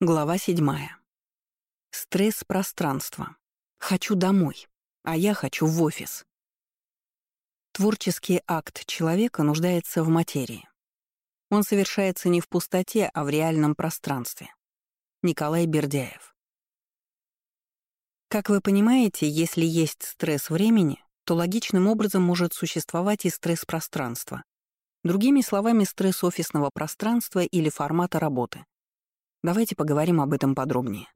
Глава седьмая. Стресс пространства. Хочу домой, а я хочу в офис. Творческий акт человека нуждается в материи. Он совершается не в пустоте, а в реальном пространстве. Николай Бердяев. Как вы понимаете, если есть стресс времени, то логичным образом может существовать и стресс пространства. Другими словами, стресс офисного пространства или формата работы — Давайте поговорим об этом подробнее.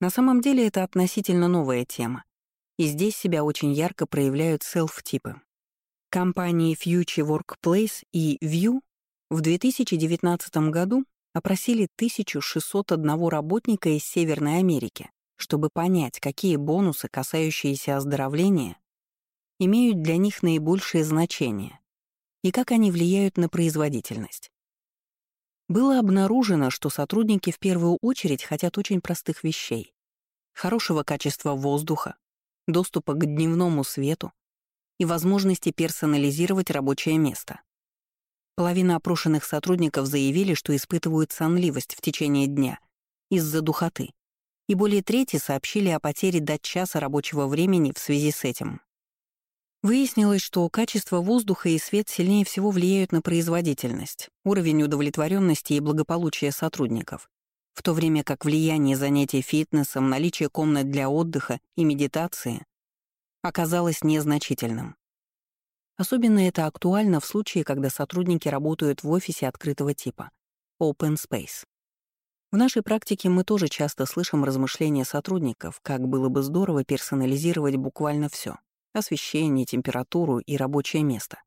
На самом деле это относительно новая тема, и здесь себя очень ярко проявляют селф-типы. Компании Future Workplace и View в 2019 году опросили 1601 работника из Северной Америки, чтобы понять, какие бонусы, касающиеся оздоровления, имеют для них наибольшее значение и как они влияют на производительность. Было обнаружено, что сотрудники в первую очередь хотят очень простых вещей. Хорошего качества воздуха, доступа к дневному свету и возможности персонализировать рабочее место. Половина опрошенных сотрудников заявили, что испытывают сонливость в течение дня из-за духоты, и более трети сообщили о потере до часа рабочего времени в связи с этим. Выяснилось, что качество воздуха и свет сильнее всего влияют на производительность, уровень удовлетворенности и благополучия сотрудников, в то время как влияние занятий фитнесом, наличие комнат для отдыха и медитации оказалось незначительным. Особенно это актуально в случае, когда сотрудники работают в офисе открытого типа — open space. В нашей практике мы тоже часто слышим размышления сотрудников, как было бы здорово персонализировать буквально все освещение, температуру и рабочее место.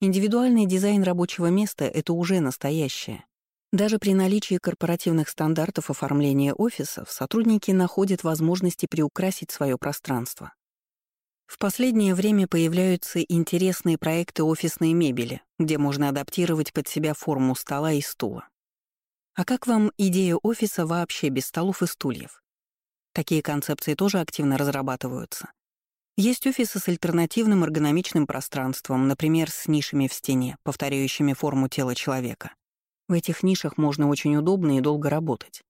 Индивидуальный дизайн рабочего места — это уже настоящее. Даже при наличии корпоративных стандартов оформления офисов сотрудники находят возможности приукрасить свое пространство. В последнее время появляются интересные проекты офисной мебели, где можно адаптировать под себя форму стола и стула. А как вам идея офиса вообще без столов и стульев? Такие концепции тоже активно разрабатываются. Есть офисы с альтернативным эргономичным пространством, например, с нишами в стене, повторяющими форму тела человека. В этих нишах можно очень удобно и долго работать.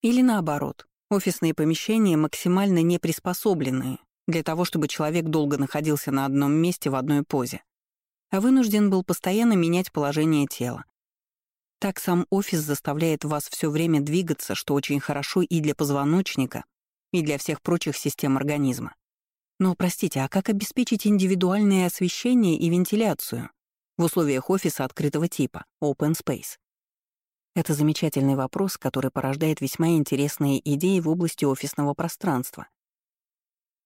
Или наоборот, офисные помещения максимально не приспособленные для того, чтобы человек долго находился на одном месте в одной позе, а вынужден был постоянно менять положение тела. Так сам офис заставляет вас все время двигаться, что очень хорошо и для позвоночника, и для всех прочих систем организма. Но, простите, а как обеспечить индивидуальное освещение и вентиляцию в условиях офиса открытого типа, open space? Это замечательный вопрос, который порождает весьма интересные идеи в области офисного пространства.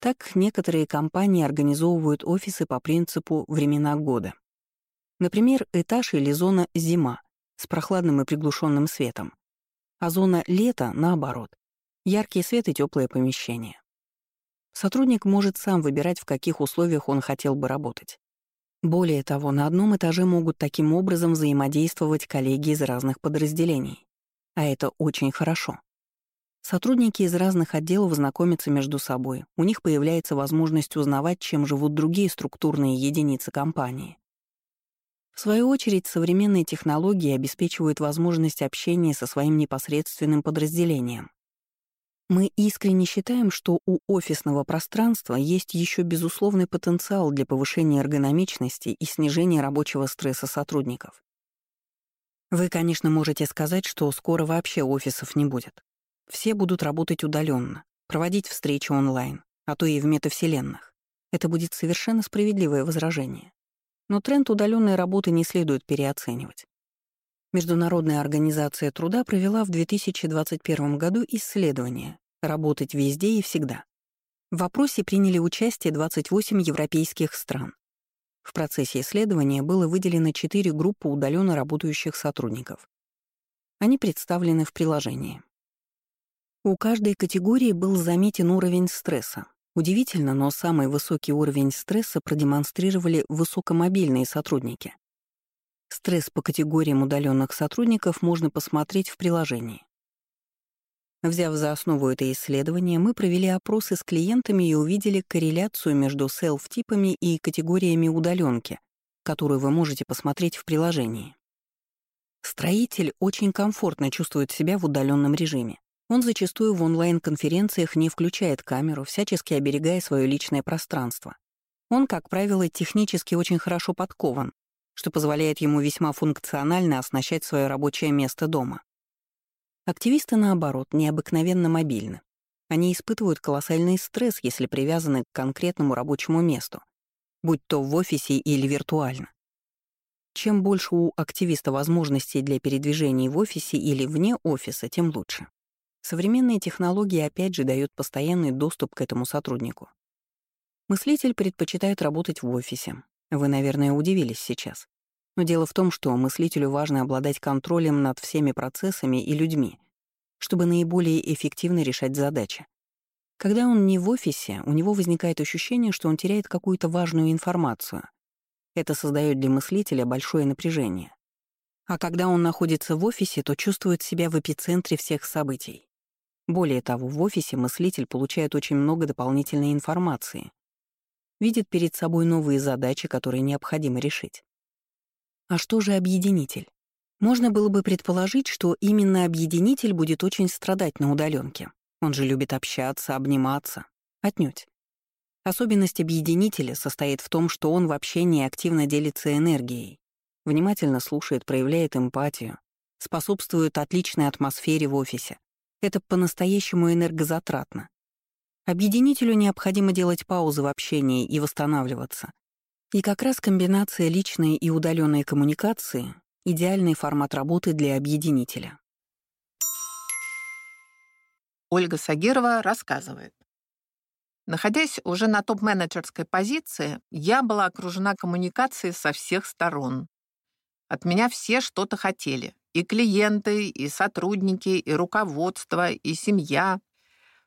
Так некоторые компании организовывают офисы по принципу времена года. Например, этаж или зона «зима» с прохладным и приглушенным светом, а зона «лето» наоборот — яркий свет и теплое помещение. Сотрудник может сам выбирать, в каких условиях он хотел бы работать. Более того, на одном этаже могут таким образом взаимодействовать коллеги из разных подразделений. А это очень хорошо. Сотрудники из разных отделов знакомятся между собой, у них появляется возможность узнавать, чем живут другие структурные единицы компании. В свою очередь, современные технологии обеспечивают возможность общения со своим непосредственным подразделением. Мы искренне считаем, что у офисного пространства есть еще безусловный потенциал для повышения эргономичности и снижения рабочего стресса сотрудников. Вы, конечно, можете сказать, что скоро вообще офисов не будет. Все будут работать удаленно, проводить встречи онлайн, а то и в метавселенных. Это будет совершенно справедливое возражение. Но тренд удаленной работы не следует переоценивать. Международная организация труда провела в 2021 году исследование «Работать везде и всегда». В вопросе приняли участие 28 европейских стран. В процессе исследования было выделено 4 группы удаленно работающих сотрудников. Они представлены в приложении. У каждой категории был заметен уровень стресса. Удивительно, но самый высокий уровень стресса продемонстрировали высокомобильные сотрудники. Стресс по категориям удаленных сотрудников можно посмотреть в приложении. Взяв за основу это исследование, мы провели опросы с клиентами и увидели корреляцию между селф-типами и категориями удаленки, которую вы можете посмотреть в приложении. Строитель очень комфортно чувствует себя в удаленном режиме. Он зачастую в онлайн-конференциях не включает камеру, всячески оберегая свое личное пространство. Он, как правило, технически очень хорошо подкован, что позволяет ему весьма функционально оснащать свое рабочее место дома. Активисты, наоборот, необыкновенно мобильны. Они испытывают колоссальный стресс, если привязаны к конкретному рабочему месту, будь то в офисе или виртуально. Чем больше у активиста возможностей для передвижений в офисе или вне офиса, тем лучше. Современные технологии опять же дают постоянный доступ к этому сотруднику. Мыслитель предпочитает работать в офисе. Вы, наверное, удивились сейчас. Но дело в том, что мыслителю важно обладать контролем над всеми процессами и людьми, чтобы наиболее эффективно решать задачи. Когда он не в офисе, у него возникает ощущение, что он теряет какую-то важную информацию, это создает для мыслителя большое напряжение. А когда он находится в офисе, то чувствует себя в эпицентре всех событий. Более того, в офисе мыслитель получает очень много дополнительной информации, видит перед собой новые задачи, которые необходимо решить. А что же объединитель? Можно было бы предположить, что именно объединитель будет очень страдать на удаленке. Он же любит общаться, обниматься. Отнюдь. Особенность объединителя состоит в том, что он в общении активно делится энергией, внимательно слушает, проявляет эмпатию, способствует отличной атмосфере в офисе. Это по-настоящему энергозатратно. Объединителю необходимо делать паузы в общении и восстанавливаться. И как раз комбинация личной и удаленной коммуникации — идеальный формат работы для объединителя. Ольга Сагирова рассказывает. Находясь уже на топ-менеджерской позиции, я была окружена коммуникацией со всех сторон. От меня все что-то хотели. И клиенты, и сотрудники, и руководство, и семья.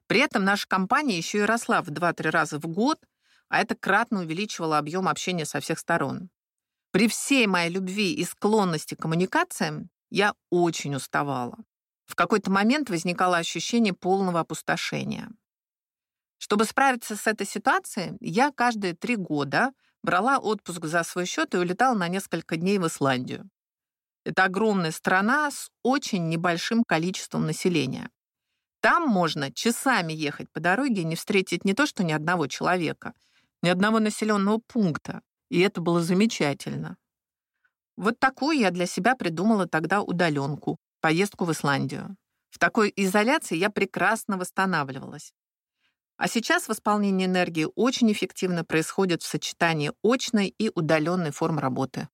При этом наша компания еще и росла в 2-3 раза в год, а это кратно увеличивало объем общения со всех сторон. При всей моей любви и склонности к коммуникациям я очень уставала. В какой-то момент возникало ощущение полного опустошения. Чтобы справиться с этой ситуацией, я каждые три года брала отпуск за свой счет и улетала на несколько дней в Исландию. Это огромная страна с очень небольшим количеством населения. Там можно часами ехать по дороге и не встретить не то что ни одного человека, ни одного населенного пункта. И это было замечательно. Вот такую я для себя придумала тогда удаленку, поездку в Исландию. В такой изоляции я прекрасно восстанавливалась. А сейчас восполнение энергии очень эффективно происходит в сочетании очной и удаленной форм работы.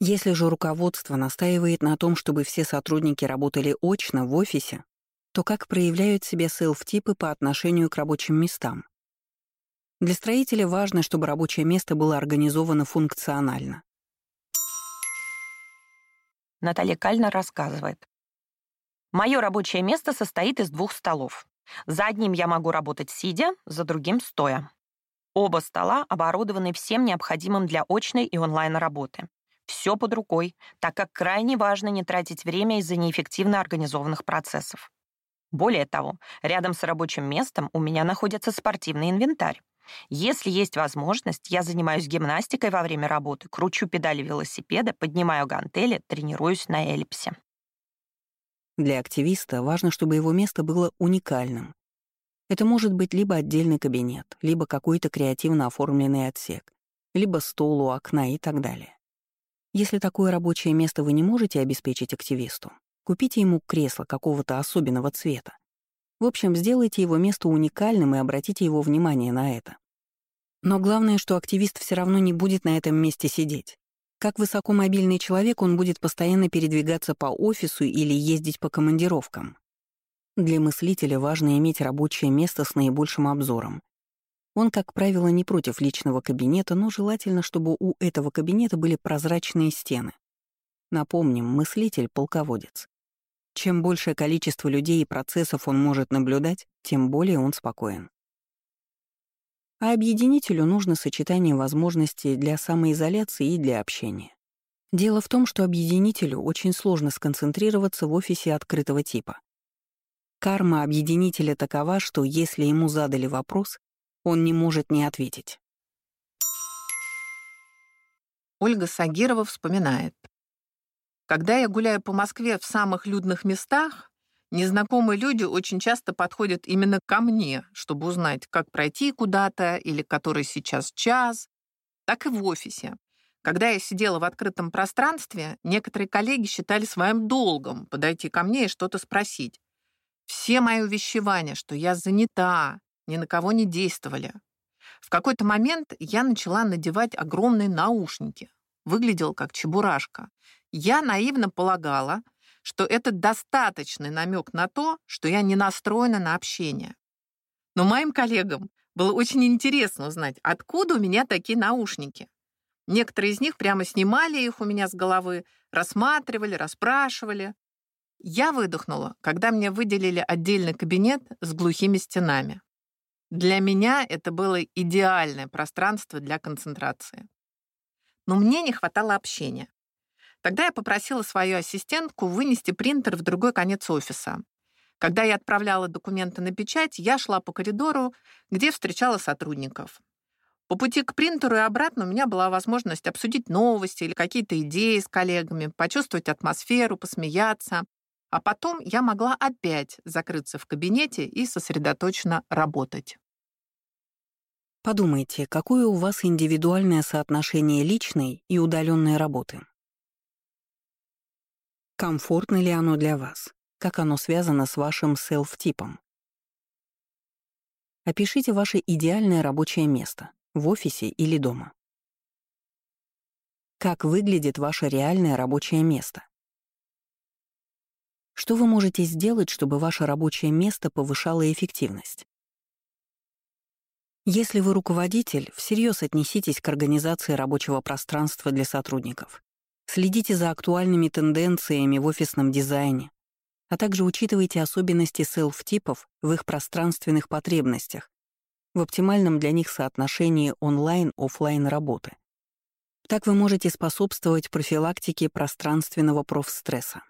Если же руководство настаивает на том, чтобы все сотрудники работали очно в офисе, то как проявляют себя селф-типы по отношению к рабочим местам? Для строителя важно, чтобы рабочее место было организовано функционально. Наталья Кальна рассказывает. Мое рабочее место состоит из двух столов. За одним я могу работать сидя, за другим стоя. Оба стола оборудованы всем необходимым для очной и онлайн-работы. Все под рукой, так как крайне важно не тратить время из-за неэффективно организованных процессов. Более того, рядом с рабочим местом у меня находится спортивный инвентарь. Если есть возможность, я занимаюсь гимнастикой во время работы, кручу педали велосипеда, поднимаю гантели, тренируюсь на эллипсе. Для активиста важно, чтобы его место было уникальным. Это может быть либо отдельный кабинет, либо какой-то креативно оформленный отсек, либо стол у окна и так далее. Если такое рабочее место вы не можете обеспечить активисту, купите ему кресло какого-то особенного цвета. В общем, сделайте его место уникальным и обратите его внимание на это. Но главное, что активист все равно не будет на этом месте сидеть. Как высокомобильный человек он будет постоянно передвигаться по офису или ездить по командировкам. Для мыслителя важно иметь рабочее место с наибольшим обзором. Он, как правило, не против личного кабинета, но желательно, чтобы у этого кабинета были прозрачные стены. Напомним, мыслитель — полководец. Чем большее количество людей и процессов он может наблюдать, тем более он спокоен. А объединителю нужно сочетание возможностей для самоизоляции и для общения. Дело в том, что объединителю очень сложно сконцентрироваться в офисе открытого типа. Карма объединителя такова, что если ему задали вопрос, он не может не ответить. Ольга Сагирова вспоминает. Когда я гуляю по Москве в самых людных местах, незнакомые люди очень часто подходят именно ко мне, чтобы узнать, как пройти куда-то или который сейчас час, так и в офисе. Когда я сидела в открытом пространстве, некоторые коллеги считали своим долгом подойти ко мне и что-то спросить. Все мои увещевания, что я занята, ни на кого не действовали. В какой-то момент я начала надевать огромные наушники. Выглядел как чебурашка. Я наивно полагала, что это достаточный намек на то, что я не настроена на общение. Но моим коллегам было очень интересно узнать, откуда у меня такие наушники. Некоторые из них прямо снимали их у меня с головы, рассматривали, расспрашивали. Я выдохнула, когда мне выделили отдельный кабинет с глухими стенами. Для меня это было идеальное пространство для концентрации. Но мне не хватало общения. Тогда я попросила свою ассистентку вынести принтер в другой конец офиса. Когда я отправляла документы на печать, я шла по коридору, где встречала сотрудников. По пути к принтеру и обратно у меня была возможность обсудить новости или какие-то идеи с коллегами, почувствовать атмосферу, посмеяться. А потом я могла опять закрыться в кабинете и сосредоточенно работать. Подумайте, какое у вас индивидуальное соотношение личной и удаленной работы? Комфортно ли оно для вас? Как оно связано с вашим селф-типом? Опишите ваше идеальное рабочее место в офисе или дома. Как выглядит ваше реальное рабочее место? Что вы можете сделать, чтобы ваше рабочее место повышало эффективность? Если вы руководитель, всерьез отнеситесь к организации рабочего пространства для сотрудников. Следите за актуальными тенденциями в офисном дизайне, а также учитывайте особенности селф-типов в их пространственных потребностях в оптимальном для них соотношении онлайн-офлайн работы. Так вы можете способствовать профилактике пространственного профстресса.